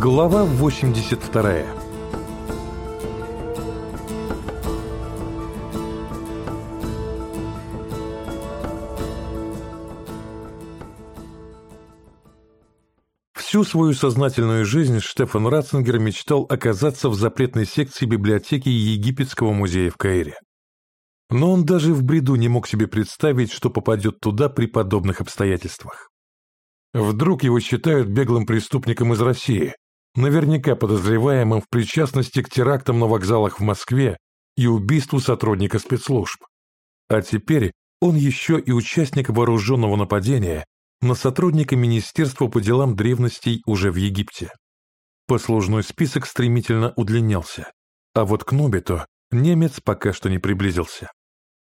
Глава 82 Всю свою сознательную жизнь Штефан Ратцингер мечтал оказаться в запретной секции библиотеки Египетского музея в Каире. Но он даже в бреду не мог себе представить, что попадет туда при подобных обстоятельствах. Вдруг его считают беглым преступником из России, наверняка подозреваемым в причастности к терактам на вокзалах в Москве и убийству сотрудника спецслужб. А теперь он еще и участник вооруженного нападения на сотрудника Министерства по делам древностей уже в Египте. Послужной список стремительно удлинялся, а вот к Нобиту немец пока что не приблизился.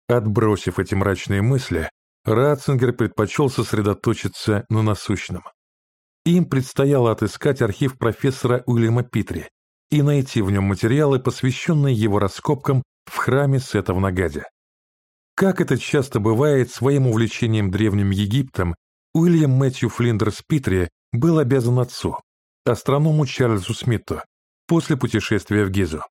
Отбросив эти мрачные мысли, Ратцингер предпочел сосредоточиться на насущном. Им предстояло отыскать архив профессора Уильяма Питри и найти в нем материалы, посвященные его раскопкам в храме Сета в Нагаде. Как это часто бывает, своим увлечением Древним Египтом Уильям Мэтью Флиндерс Питри был обязан отцу, астроному Чарльзу Смиту, после путешествия в Гизу.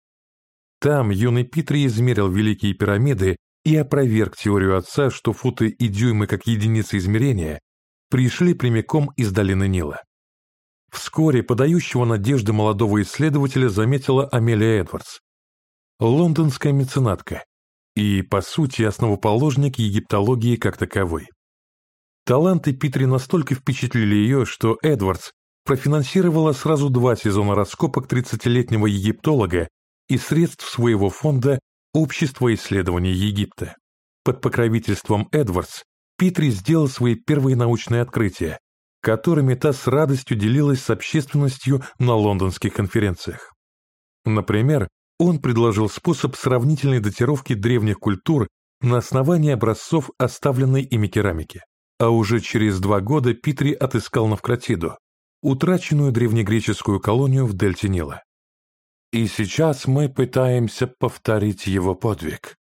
Там юный Питри измерил великие пирамиды и опроверг теорию отца, что футы и дюймы как единицы измерения пришли прямиком из долины Нила. Вскоре подающего надежды молодого исследователя заметила Амелия Эдвардс, лондонская меценатка и, по сути, основоположник египтологии как таковой. Таланты Питри настолько впечатлили ее, что Эдвардс профинансировала сразу два сезона раскопок 30-летнего египтолога из средств своего фонда Общество исследований Египта. Под покровительством Эдвардс Питри сделал свои первые научные открытия, которыми та с радостью делилась с общественностью на лондонских конференциях. Например, он предложил способ сравнительной датировки древних культур на основании образцов оставленной ими керамики. А уже через два года Питри отыскал Навкратиду, утраченную древнегреческую колонию в дельте Нила. И сейчас мы пытаемся повторить его подвиг.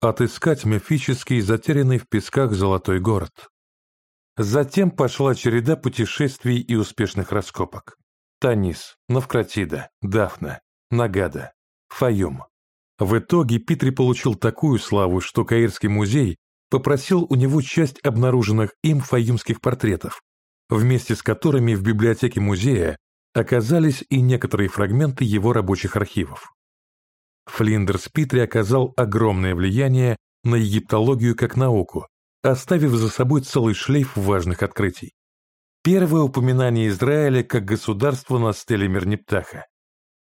Отыскать мифический, затерянный в песках золотой город. Затем пошла череда путешествий и успешных раскопок. Танис, Навкратида, Дафна, Нагада, Фаюм. В итоге Питри получил такую славу, что Каирский музей попросил у него часть обнаруженных им фаюмских портретов, вместе с которыми в библиотеке музея оказались и некоторые фрагменты его рабочих архивов. Флиндерс Питри оказал огромное влияние на египтологию как науку, оставив за собой целый шлейф важных открытий. Первое упоминание Израиля как государства на стеле Мернептаха,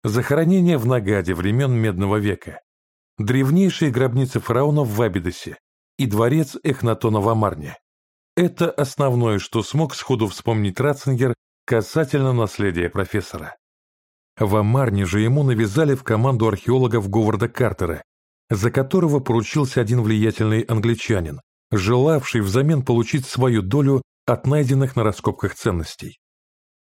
захоронение в Нагаде времен Медного века, древнейшие гробницы фараонов в Абидосе и дворец Эхнатона в Амарне. Это основное, что смог сходу вспомнить Ратцингер касательно наследия профессора. В Амарне же ему навязали в команду археологов Говарда Картера, за которого поручился один влиятельный англичанин, желавший взамен получить свою долю от найденных на раскопках ценностей.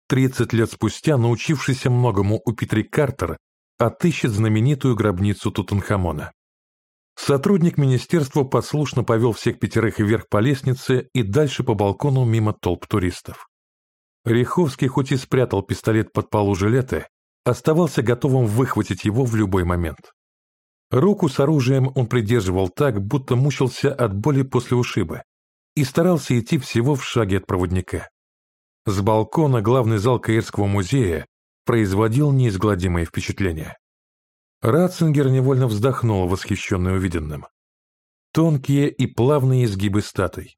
30 лет спустя, научившийся многому у Питри Картера, отыщет знаменитую гробницу Тутанхамона. Сотрудник министерства послушно повел всех пятерых вверх по лестнице и дальше по балкону мимо толп туристов. Риховский хоть и спрятал пистолет под полу жилета, оставался готовым выхватить его в любой момент. Руку с оружием он придерживал так, будто мучился от боли после ушиба, и старался идти всего в шаге от проводника. С балкона главный зал Каирского музея производил неизгладимое впечатление. Ратцингер невольно вздохнул, восхищенный увиденным. Тонкие и плавные изгибы статуй,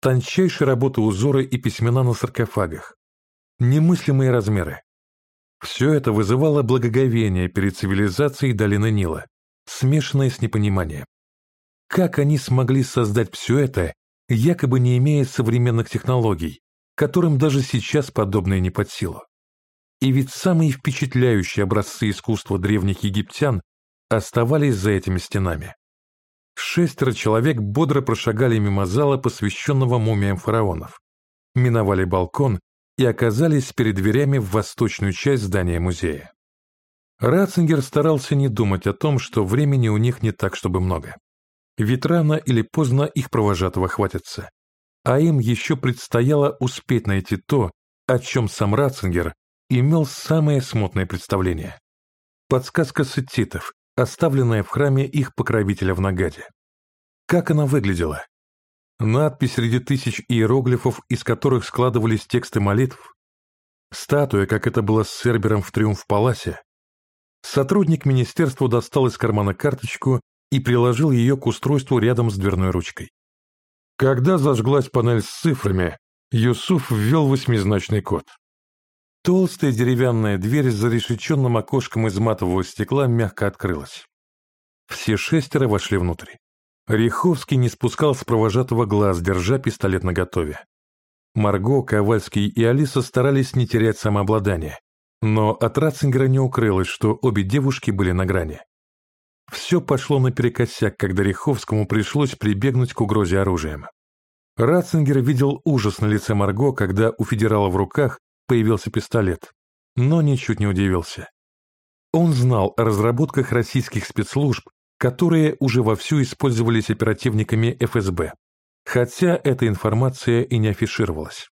тончайшие работы узоры и письмена на саркофагах, немыслимые размеры. Все это вызывало благоговение перед цивилизацией долины Нила, смешанное с непониманием. Как они смогли создать все это, якобы не имея современных технологий, которым даже сейчас подобное не под силу? И ведь самые впечатляющие образцы искусства древних египтян оставались за этими стенами. Шестеро человек бодро прошагали мимо зала, посвященного мумиям фараонов, миновали балкон и оказались перед дверями в восточную часть здания музея. Ратцингер старался не думать о том, что времени у них не так, чтобы много. Ведь рано или поздно их провожатого хватится. А им еще предстояло успеть найти то, о чем сам Ратцингер имел самое смутное представление. Подсказка сеттитов, оставленная в храме их покровителя в Нагаде. Как она выглядела? Надпись среди тысяч иероглифов, из которых складывались тексты молитв? Статуя, как это было с Сербером в Триумф-Паласе? Сотрудник министерства достал из кармана карточку и приложил ее к устройству рядом с дверной ручкой. Когда зажглась панель с цифрами, Юсуф ввел восьмизначный код. Толстая деревянная дверь с зарешеченным окошком из матового стекла мягко открылась. Все шестеро вошли внутрь. Риховский не спускал с провожатого глаз, держа пистолет наготове. Марго, Ковальский и Алиса старались не терять самообладание, но от Ратцингера не укрылось, что обе девушки были на грани. Все пошло наперекосяк, когда Риховскому пришлось прибегнуть к угрозе оружием. Ратцингер видел ужас на лице Марго, когда у федерала в руках появился пистолет, но ничуть не удивился. Он знал о разработках российских спецслужб, которые уже вовсю использовались оперативниками ФСБ, хотя эта информация и не афишировалась.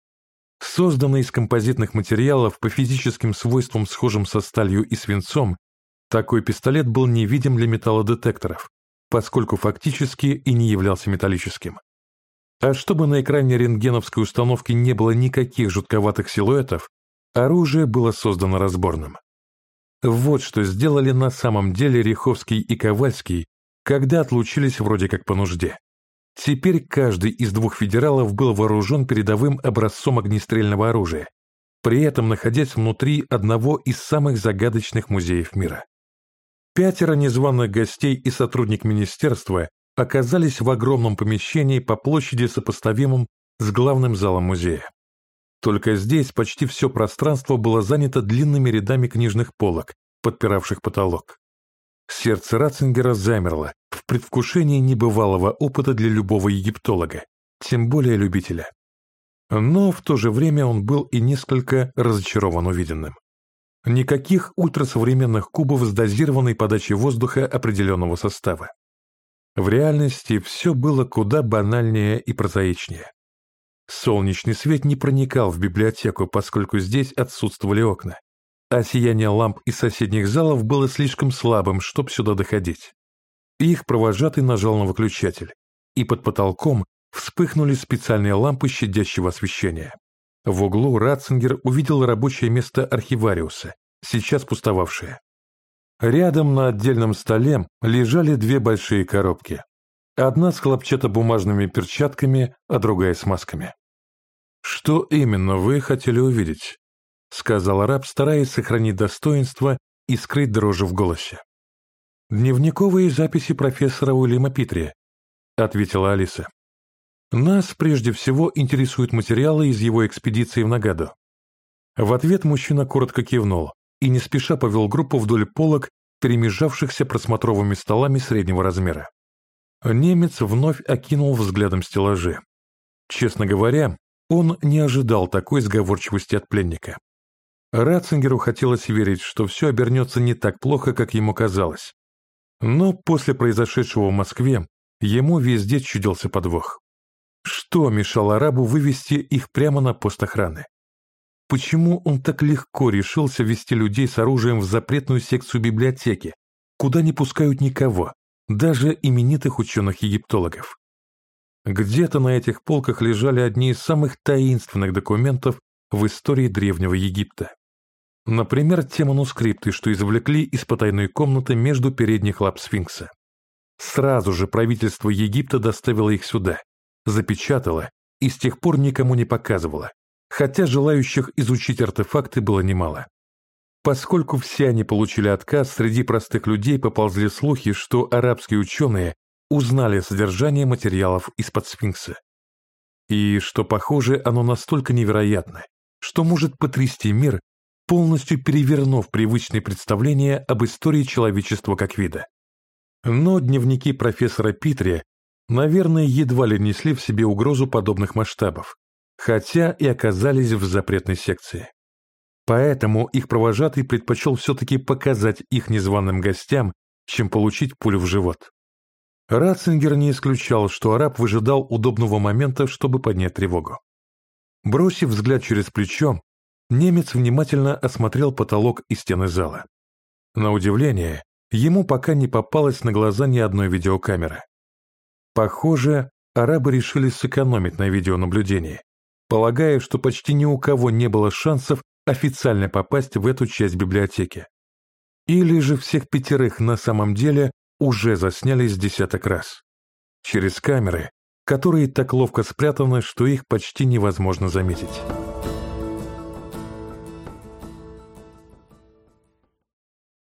Созданный из композитных материалов по физическим свойствам схожим со сталью и свинцом, такой пистолет был невидим для металлодетекторов, поскольку фактически и не являлся металлическим. А чтобы на экране рентгеновской установки не было никаких жутковатых силуэтов, оружие было создано разборным. Вот что сделали на самом деле Риховский и Ковальский, когда отлучились вроде как по нужде. Теперь каждый из двух федералов был вооружен передовым образцом огнестрельного оружия, при этом находясь внутри одного из самых загадочных музеев мира. Пятеро незваных гостей и сотрудник министерства оказались в огромном помещении по площади сопоставимом с главным залом музея. Только здесь почти все пространство было занято длинными рядами книжных полок, подпиравших потолок. Сердце Ратцингера замерло в предвкушении небывалого опыта для любого египтолога, тем более любителя. Но в то же время он был и несколько разочарован увиденным. Никаких ультрасовременных кубов с дозированной подачей воздуха определенного состава. В реальности все было куда банальнее и прозаичнее. Солнечный свет не проникал в библиотеку, поскольку здесь отсутствовали окна, а сияние ламп из соседних залов было слишком слабым, чтобы сюда доходить. Их провожатый нажал на выключатель, и под потолком вспыхнули специальные лампы щадящего освещения. В углу Ратцингер увидел рабочее место архивариуса, сейчас пустовавшее. Рядом на отдельном столе лежали две большие коробки. Одна с хлопчатобумажными перчатками, а другая с масками. «Что именно вы хотели увидеть?» — сказал араб, стараясь сохранить достоинство и скрыть дрожь в голосе. «Дневниковые записи профессора Уильяма Питри», — ответила Алиса. «Нас прежде всего интересуют материалы из его экспедиции в Нагаду». В ответ мужчина коротко кивнул, и не спеша повел группу вдоль полок, перемежавшихся просмотровыми столами среднего размера. Немец вновь окинул взглядом стеллажи. Честно говоря, он не ожидал такой сговорчивости от пленника. Ратцингеру хотелось верить, что все обернется не так плохо, как ему казалось. Но после произошедшего в Москве ему везде чудился подвох. Что мешало арабу вывести их прямо на пост охраны? Почему он так легко решился вести людей с оружием в запретную секцию библиотеки, куда не пускают никого, даже именитых ученых-египтологов? Где-то на этих полках лежали одни из самых таинственных документов в истории Древнего Египта. Например, те манускрипты, что извлекли из потайной комнаты между передних лап сфинкса. Сразу же правительство Египта доставило их сюда, запечатало и с тех пор никому не показывало, хотя желающих изучить артефакты было немало. Поскольку все они получили отказ, среди простых людей поползли слухи, что арабские ученые узнали содержание материалов из-под сфинкса. И что, похоже, оно настолько невероятно, что может потрясти мир, полностью перевернув привычные представления об истории человечества как вида. Но дневники профессора Питри, наверное, едва ли несли в себе угрозу подобных масштабов, хотя и оказались в запретной секции. Поэтому их провожатый предпочел все-таки показать их незваным гостям, чем получить пулю в живот. Ратцингер не исключал, что араб выжидал удобного момента, чтобы поднять тревогу. Бросив взгляд через плечо, немец внимательно осмотрел потолок и стены зала. На удивление, ему пока не попалось на глаза ни одной видеокамеры. Похоже, арабы решили сэкономить на видеонаблюдении, полагая, что почти ни у кого не было шансов официально попасть в эту часть библиотеки. Или же всех пятерых на самом деле уже засняли с десяток раз. Через камеры, которые так ловко спрятаны, что их почти невозможно заметить.